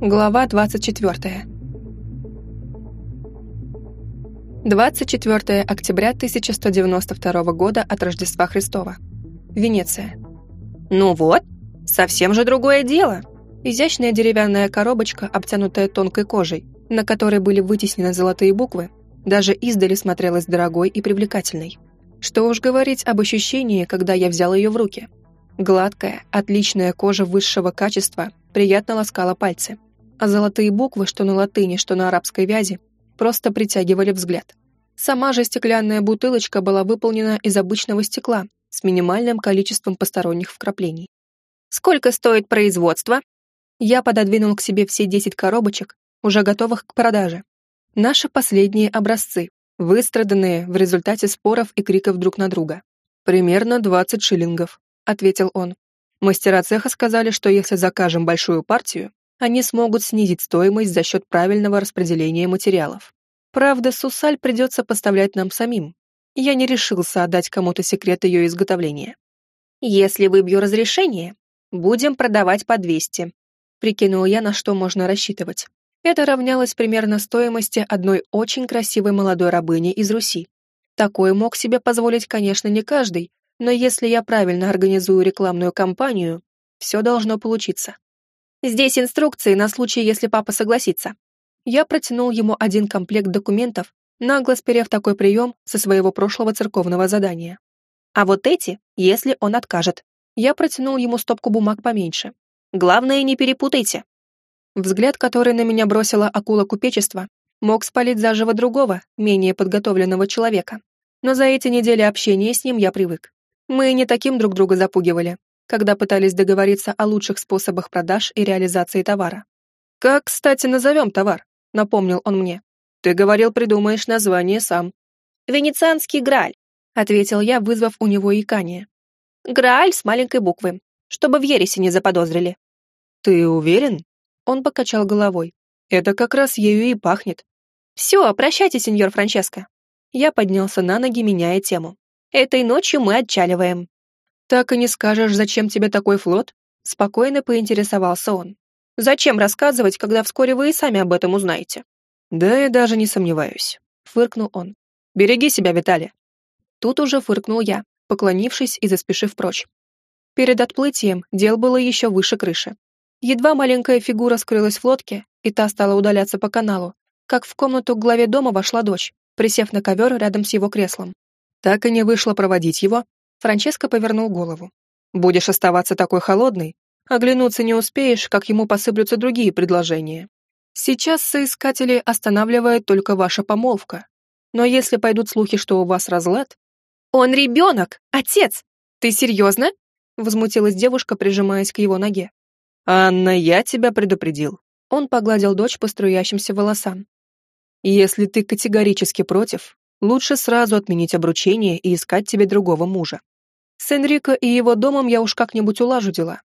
Глава 24. 24 октября 1192 года от Рождества Христова. Венеция. Ну вот, совсем же другое дело. Изящная деревянная коробочка, обтянутая тонкой кожей, на которой были вытеснены золотые буквы, даже издали смотрелась дорогой и привлекательной. Что уж говорить об ощущении, когда я взял ее в руки. Гладкая, отличная кожа высшего качества приятно ласкала пальцы а золотые буквы, что на латыни, что на арабской вязи, просто притягивали взгляд. Сама же стеклянная бутылочка была выполнена из обычного стекла с минимальным количеством посторонних вкраплений. «Сколько стоит производство?» Я пододвинул к себе все 10 коробочек, уже готовых к продаже. Наши последние образцы, выстраданные в результате споров и криков друг на друга. «Примерно 20 шиллингов», — ответил он. Мастера цеха сказали, что если закажем большую партию, они смогут снизить стоимость за счет правильного распределения материалов. Правда, сусаль придется поставлять нам самим. Я не решился отдать кому-то секрет ее изготовления. «Если выбью разрешение, будем продавать по 200», прикинул я, на что можно рассчитывать. Это равнялось примерно стоимости одной очень красивой молодой рабыни из Руси. Такое мог себе позволить, конечно, не каждый, но если я правильно организую рекламную кампанию, все должно получиться. Здесь инструкции на случай, если папа согласится. Я протянул ему один комплект документов, нагло сперев такой прием со своего прошлого церковного задания. А вот эти, если он откажет. Я протянул ему стопку бумаг поменьше. Главное, не перепутайте. Взгляд, который на меня бросила акула купечества, мог спалить заживо другого, менее подготовленного человека. Но за эти недели общения с ним я привык. Мы не таким друг друга запугивали, когда пытались договориться о лучших способах продаж и реализации товара. «Как, кстати, назовем товар?» — напомнил он мне. «Ты говорил, придумаешь название сам». «Венецианский Грааль», — ответил я, вызвав у него икание. «Грааль с маленькой буквы, чтобы в ересе не заподозрили». «Ты уверен?» Он покачал головой. «Это как раз ею и пахнет». «Все, прощайте, сеньор Франческо». Я поднялся на ноги, меняя тему. «Этой ночью мы отчаливаем». «Так и не скажешь, зачем тебе такой флот?» Спокойно поинтересовался он. «Зачем рассказывать, когда вскоре вы и сами об этом узнаете?» «Да я даже не сомневаюсь», — фыркнул он. «Береги себя, Виталий». Тут уже фыркнул я, поклонившись и заспешив прочь. Перед отплытием дел было еще выше крыши. Едва маленькая фигура скрылась в лодке, и та стала удаляться по каналу, как в комнату к главе дома вошла дочь, присев на ковер рядом с его креслом. Так и не вышло проводить его, Франческо повернул голову. «Будешь оставаться такой холодной? Оглянуться не успеешь, как ему посыплются другие предложения. Сейчас соискатели останавливает только ваша помолвка. Но если пойдут слухи, что у вас разлад...» «Он ребенок! Отец! Ты серьезно?» Возмутилась девушка, прижимаясь к его ноге. «Анна, я тебя предупредил». Он погладил дочь по струящимся волосам. «Если ты категорически против, лучше сразу отменить обручение и искать тебе другого мужа. С Энрико и его домом я уж как-нибудь улажу дела.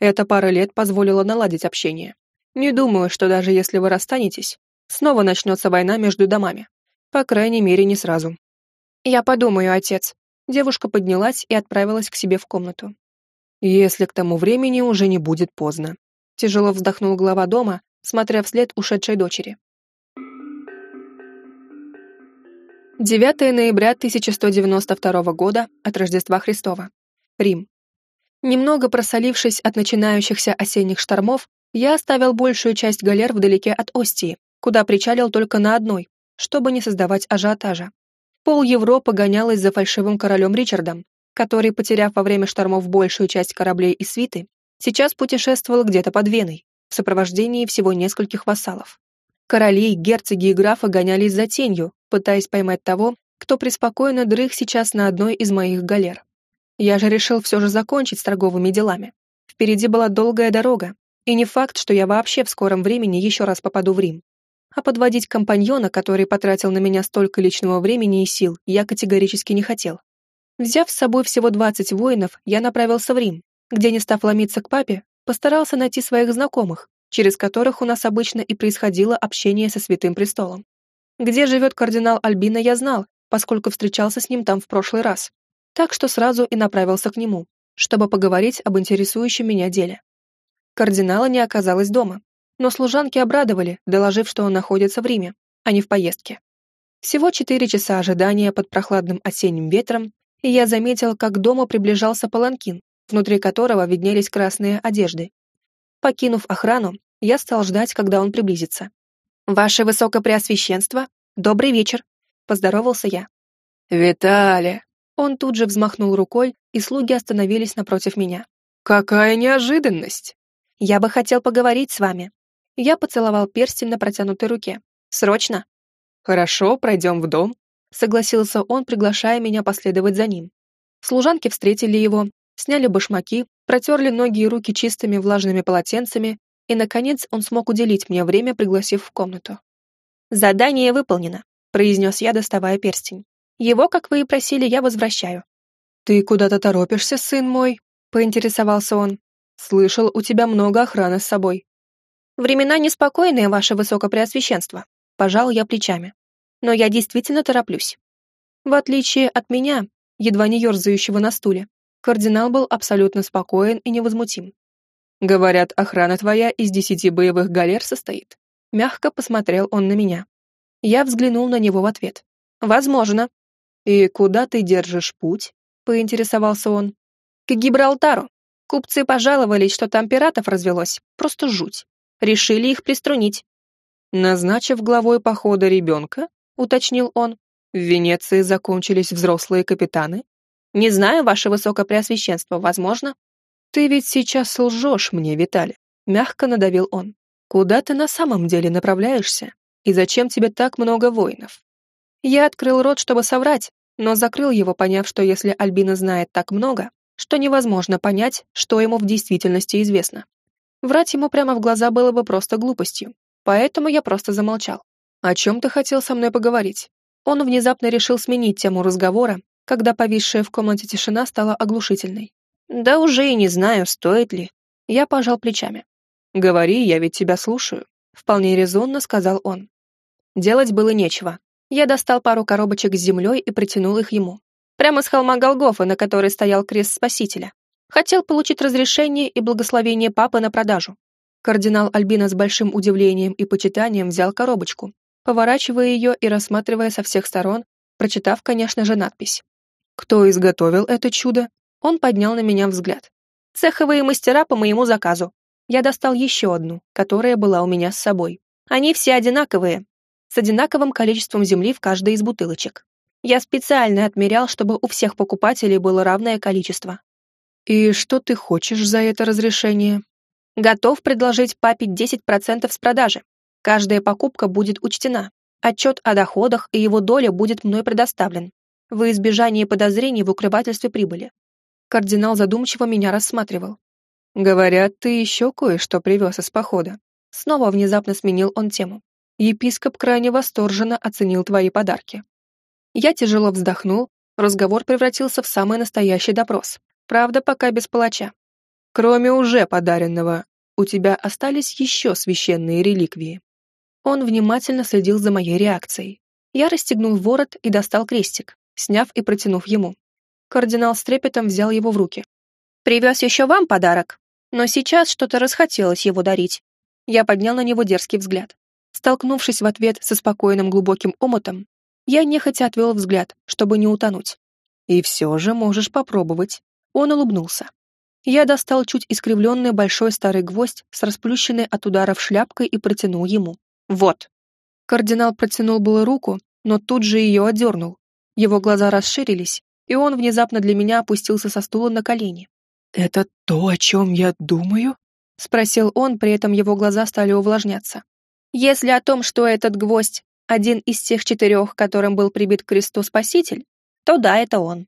Эта пара лет позволила наладить общение. Не думаю, что даже если вы расстанетесь, снова начнется война между домами. По крайней мере, не сразу. Я подумаю, отец. Девушка поднялась и отправилась к себе в комнату. Если к тому времени уже не будет поздно. Тяжело вздохнул глава дома, смотря вслед ушедшей дочери. 9 ноября 1192 года от Рождества Христова. Рим. Немного просолившись от начинающихся осенних штормов, я оставил большую часть галер вдалеке от Остии, куда причалил только на одной, чтобы не создавать ажиотажа. Пол Европы гонялась за фальшивым королем Ричардом, который, потеряв во время штормов большую часть кораблей и свиты, сейчас путешествовал где-то под Веной, в сопровождении всего нескольких вассалов. Короли, герцоги и графы гонялись за тенью, пытаясь поймать того, кто преспокойно дрых сейчас на одной из моих галер. Я же решил все же закончить с торговыми делами. Впереди была долгая дорога, и не факт, что я вообще в скором времени еще раз попаду в Рим. А подводить компаньона, который потратил на меня столько личного времени и сил, я категорически не хотел. Взяв с собой всего 20 воинов, я направился в Рим, где, не став ломиться к папе, постарался найти своих знакомых, через которых у нас обычно и происходило общение со Святым Престолом. Где живет кардинал Альбина, я знал, поскольку встречался с ним там в прошлый раз. Так что сразу и направился к нему, чтобы поговорить об интересующем меня деле. Кардинала не оказалось дома. но служанки обрадовали, доложив, что он находится в Риме, а не в поездке. Всего четыре часа ожидания под прохладным осенним ветром, и я заметил, как к дому приближался паланкин, внутри которого виднелись красные одежды. Покинув охрану, я стал ждать, когда он приблизится. «Ваше Высокопреосвященство, добрый вечер», — поздоровался я. «Виталя!» Он тут же взмахнул рукой, и слуги остановились напротив меня. «Какая неожиданность!» «Я бы хотел поговорить с вами». Я поцеловал перстень на протянутой руке. «Срочно!» «Хорошо, пройдем в дом», — согласился он, приглашая меня последовать за ним. Служанки встретили его, сняли башмаки, протерли ноги и руки чистыми влажными полотенцами, и, наконец, он смог уделить мне время, пригласив в комнату. «Задание выполнено», — произнес я, доставая перстень. «Его, как вы и просили, я возвращаю». «Ты куда-то торопишься, сын мой?» — поинтересовался он. «Слышал, у тебя много охраны с собой». «Времена неспокойные, ваше высокопреосвященство», — пожал я плечами. «Но я действительно тороплюсь». В отличие от меня, едва не ерзающего на стуле, кардинал был абсолютно спокоен и невозмутим. «Говорят, охрана твоя из десяти боевых галер состоит». Мягко посмотрел он на меня. Я взглянул на него в ответ. «Возможно». «И куда ты держишь путь?» — поинтересовался он. «К Гибралтару. Купцы пожаловались, что там пиратов развелось. Просто жуть. Решили их приструнить». «Назначив главой похода ребенка?» — уточнил он. «В Венеции закончились взрослые капитаны?» «Не знаю, ваше высокопреосвященство, возможно». «Ты ведь сейчас лжешь мне, Виталий», — мягко надавил он. «Куда ты на самом деле направляешься? И зачем тебе так много воинов?» Я открыл рот, чтобы соврать, но закрыл его, поняв, что если Альбина знает так много, что невозможно понять, что ему в действительности известно. Врать ему прямо в глаза было бы просто глупостью, поэтому я просто замолчал. «О чем ты хотел со мной поговорить?» Он внезапно решил сменить тему разговора, когда повисшая в комнате тишина стала оглушительной. Да уже и не знаю, стоит ли. Я пожал плечами. «Говори, я ведь тебя слушаю», — вполне резонно сказал он. Делать было нечего. Я достал пару коробочек с землей и притянул их ему. Прямо с холма Голгофа, на которой стоял крест Спасителя. Хотел получить разрешение и благословение папы на продажу. Кардинал Альбина с большим удивлением и почитанием взял коробочку, поворачивая ее и рассматривая со всех сторон, прочитав, конечно же, надпись. «Кто изготовил это чудо?» Он поднял на меня взгляд. «Цеховые мастера по моему заказу. Я достал еще одну, которая была у меня с собой. Они все одинаковые, с одинаковым количеством земли в каждой из бутылочек. Я специально отмерял, чтобы у всех покупателей было равное количество. «И что ты хочешь за это разрешение?» «Готов предложить папе 10% с продажи. Каждая покупка будет учтена. Отчет о доходах и его доля будет мной предоставлен. Во избежание подозрений в укрывательстве прибыли. Кардинал задумчиво меня рассматривал. «Говорят, ты еще кое-что привез из похода». Снова внезапно сменил он тему. Епископ крайне восторженно оценил твои подарки. Я тяжело вздохнул, разговор превратился в самый настоящий допрос. Правда, пока без палача. Кроме уже подаренного, у тебя остались еще священные реликвии. Он внимательно следил за моей реакцией. Я расстегнул ворот и достал крестик, сняв и протянув ему. Кардинал с трепетом взял его в руки. «Привез еще вам подарок, но сейчас что-то расхотелось его дарить». Я поднял на него дерзкий взгляд. Столкнувшись в ответ со спокойным глубоким омотом, я нехотя отвел взгляд, чтобы не утонуть. «И все же можешь попробовать». Он улыбнулся. Я достал чуть искривленный большой старый гвоздь с расплющенной от ударов шляпкой и протянул ему. «Вот». Кардинал протянул было руку, но тут же ее одернул. Его глаза расширились, и он внезапно для меня опустился со стула на колени. «Это то, о чем я думаю?» — спросил он, при этом его глаза стали увлажняться. «Если о том, что этот гвоздь — один из тех четырех, которым был прибит к кресту Спаситель, то да, это он.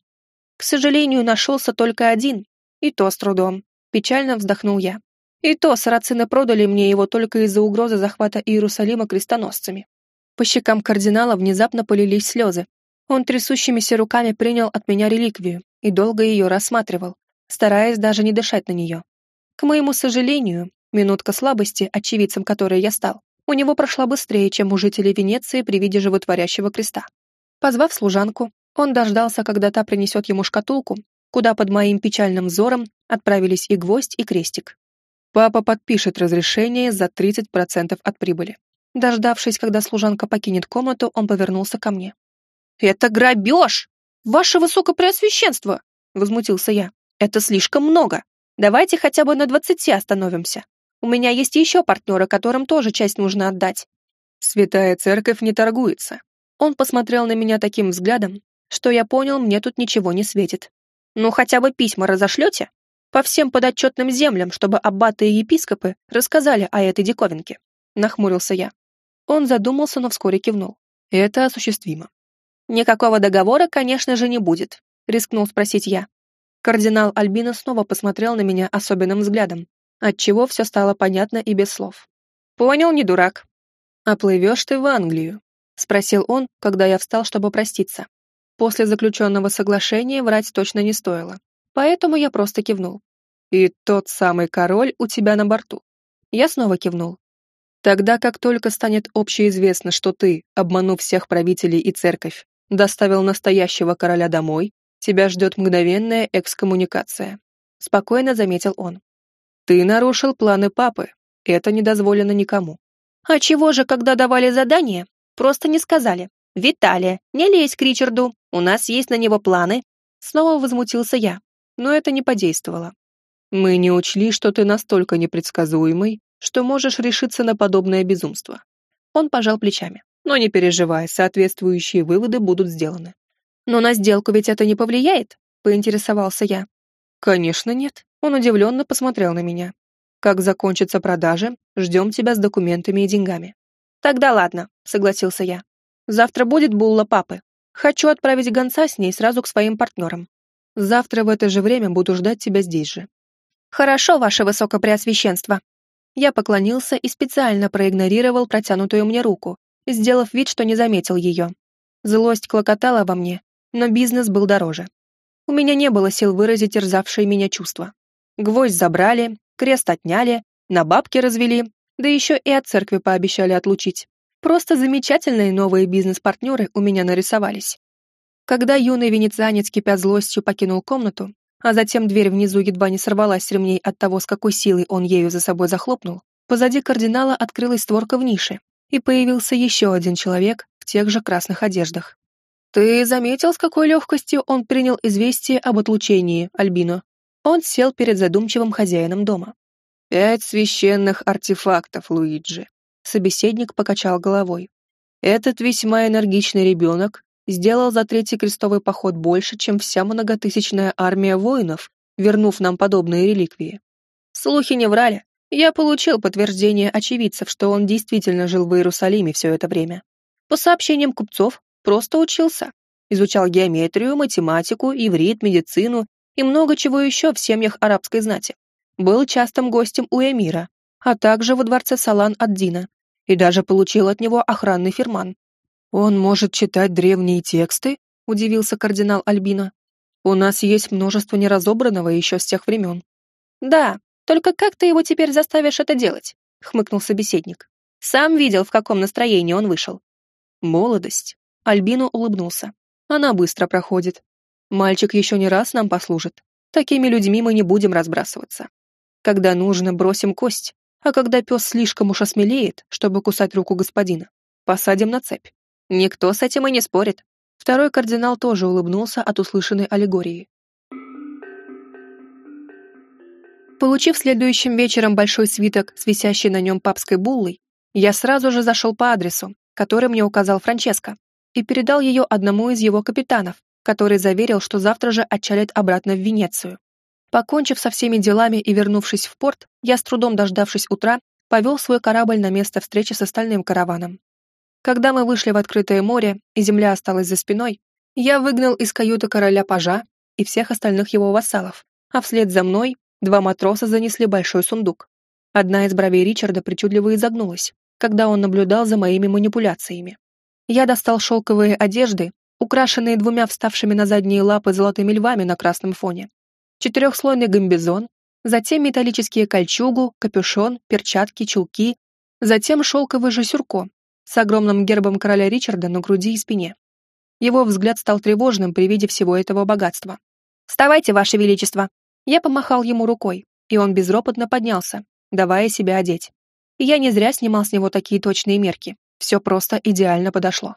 К сожалению, нашелся только один, и то с трудом. Печально вздохнул я. И то сарацины продали мне его только из-за угрозы захвата Иерусалима крестоносцами. По щекам кардинала внезапно полились слезы, он трясущимися руками принял от меня реликвию и долго ее рассматривал, стараясь даже не дышать на нее. К моему сожалению, минутка слабости, очевидцем которой я стал, у него прошла быстрее, чем у жителей Венеции при виде животворящего креста. Позвав служанку, он дождался, когда та принесет ему шкатулку, куда под моим печальным взором отправились и гвоздь, и крестик. Папа подпишет разрешение за 30% от прибыли. Дождавшись, когда служанка покинет комнату, он повернулся ко мне. «Это грабеж! Ваше Высокопреосвященство!» — возмутился я. «Это слишком много. Давайте хотя бы на двадцати остановимся. У меня есть еще партнеры, которым тоже часть нужно отдать». «Святая церковь не торгуется». Он посмотрел на меня таким взглядом, что я понял, мне тут ничего не светит. «Ну, хотя бы письма разошлете? По всем подотчетным землям, чтобы аббаты и епископы рассказали о этой диковинке», — нахмурился я. Он задумался, но вскоре кивнул. «Это осуществимо». «Никакого договора, конечно же, не будет», — рискнул спросить я. Кардинал Альбина снова посмотрел на меня особенным взглядом, отчего все стало понятно и без слов. «Понял, не дурак». «Оплывешь ты в Англию?» — спросил он, когда я встал, чтобы проститься. После заключенного соглашения врать точно не стоило, поэтому я просто кивнул. «И тот самый король у тебя на борту?» Я снова кивнул. «Тогда, как только станет общеизвестно, что ты, обманув всех правителей и церковь, доставил настоящего короля домой, тебя ждет мгновенная экскоммуникация», — спокойно заметил он. «Ты нарушил планы папы, это не дозволено никому». «А чего же, когда давали задание, просто не сказали? Виталия, не лезь к Ричарду, у нас есть на него планы». Снова возмутился я, но это не подействовало. «Мы не учли, что ты настолько непредсказуемый, что можешь решиться на подобное безумство». Он пожал плечами. «Но не переживай, соответствующие выводы будут сделаны». «Но на сделку ведь это не повлияет?» — поинтересовался я. «Конечно нет». Он удивленно посмотрел на меня. «Как закончатся продажи, ждем тебя с документами и деньгами». «Тогда ладно», — согласился я. «Завтра будет булла папы. Хочу отправить гонца с ней сразу к своим партнерам. Завтра в это же время буду ждать тебя здесь же». «Хорошо, ваше высокопреосвященство». Я поклонился и специально проигнорировал протянутую мне руку, сделав вид, что не заметил ее. Злость клокотала во мне, но бизнес был дороже. У меня не было сил выразить терзавшие меня чувства. Гвоздь забрали, крест отняли, на бабки развели, да еще и от церкви пообещали отлучить. Просто замечательные новые бизнес-партнеры у меня нарисовались. Когда юный венецианец, кипя злостью, покинул комнату, а затем дверь внизу едва не сорвалась с ремней от того, с какой силой он ею за собой захлопнул, позади кардинала открылась створка в нише, и появился еще один человек в тех же красных одеждах. «Ты заметил, с какой легкостью он принял известие об отлучении, Альбино?» Он сел перед задумчивым хозяином дома. «Пять священных артефактов, Луиджи». Собеседник покачал головой. «Этот весьма энергичный ребенок сделал за третий крестовый поход больше, чем вся многотысячная армия воинов, вернув нам подобные реликвии. Слухи не врали. Я получил подтверждение очевидцев, что он действительно жил в Иерусалиме все это время. По сообщениям купцов, просто учился. Изучал геометрию, математику, иврит, медицину и много чего еще в семьях арабской знати. Был частым гостем у эмира, а также во дворце Салан-ад-Дина, и даже получил от него охранный фирман. «Он может читать древние тексты?» — удивился кардинал Альбина. «У нас есть множество неразобранного еще с тех времен». «Да, только как ты его теперь заставишь это делать?» — хмыкнул собеседник. «Сам видел, в каком настроении он вышел». «Молодость. Альбину улыбнулся. «Она быстро проходит. Мальчик еще не раз нам послужит. Такими людьми мы не будем разбрасываться. Когда нужно, бросим кость, а когда пес слишком уж осмелеет, чтобы кусать руку господина, посадим на цепь. Никто с этим и не спорит». Второй кардинал тоже улыбнулся от услышанной аллегории. Получив следующим вечером большой свиток с висящей на нем папской буллой, я сразу же зашел по адресу, который мне указал Франческо и передал ее одному из его капитанов, который заверил, что завтра же отчалит обратно в Венецию. Покончив со всеми делами и вернувшись в порт, я с трудом дождавшись утра, повел свой корабль на место встречи с остальным караваном. Когда мы вышли в открытое море, и земля осталась за спиной, я выгнал из каюты короля пажа и всех остальных его вассалов, а вслед за мной два матроса занесли большой сундук. Одна из бровей Ричарда причудливо изогнулась, когда он наблюдал за моими манипуляциями. Я достал шелковые одежды, украшенные двумя вставшими на задние лапы золотыми львами на красном фоне, четырехслойный гамбизон, затем металлические кольчугу, капюшон, перчатки, чулки, затем шелковый же сюрко с огромным гербом короля Ричарда на груди и спине. Его взгляд стал тревожным при виде всего этого богатства. «Вставайте, ваше величество!» Я помахал ему рукой, и он безропотно поднялся, давая себя одеть. я не зря снимал с него такие точные мерки. Все просто идеально подошло.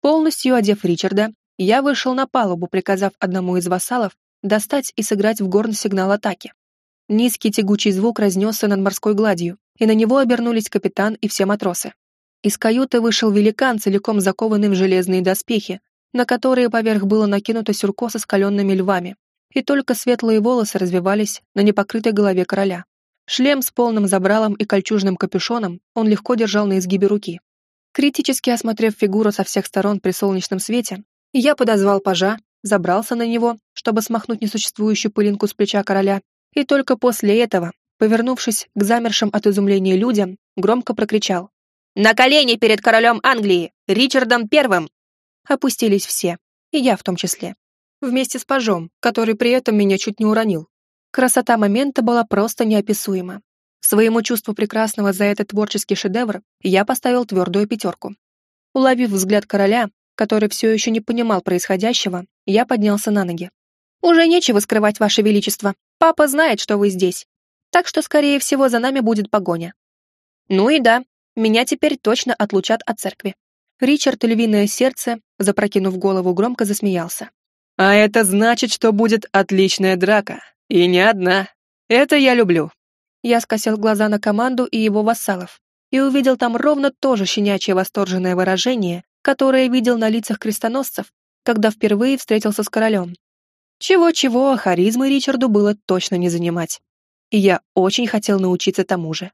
Полностью одев Ричарда, я вышел на палубу, приказав одному из вассалов достать и сыграть в горн сигнал атаки. Низкий тягучий звук разнесся над морской гладью, и на него обернулись капитан и все матросы. Из каюты вышел великан, целиком закованный в железные доспехи, на которые поверх было накинуто сюрко со скаленными львами, и только светлые волосы развивались на непокрытой голове короля. Шлем с полным забралом и кольчужным капюшоном он легко держал на изгибе руки. Критически осмотрев фигуру со всех сторон при солнечном свете, я подозвал пажа, забрался на него, чтобы смахнуть несуществующую пылинку с плеча короля, и только после этого, повернувшись к замершим от изумления людям, громко прокричал «На колени перед королем Англии, Ричардом Первым!» Опустились все, и я в том числе. Вместе с пажом, который при этом меня чуть не уронил. Красота момента была просто неописуема. Своему чувству прекрасного за этот творческий шедевр я поставил твердую пятерку. Уловив взгляд короля, который все еще не понимал происходящего, я поднялся на ноги. «Уже нечего скрывать, Ваше Величество. Папа знает, что вы здесь. Так что, скорее всего, за нами будет погоня». «Ну и да, меня теперь точно отлучат от церкви». Ричард Львиное Сердце, запрокинув голову, громко засмеялся. «А это значит, что будет отличная драка. И не одна. Это я люблю». Я скосил глаза на команду и его вассалов и увидел там ровно то же щенячье восторженное выражение, которое видел на лицах крестоносцев, когда впервые встретился с королем. Чего-чего, харизмы Ричарду было точно не занимать. И я очень хотел научиться тому же.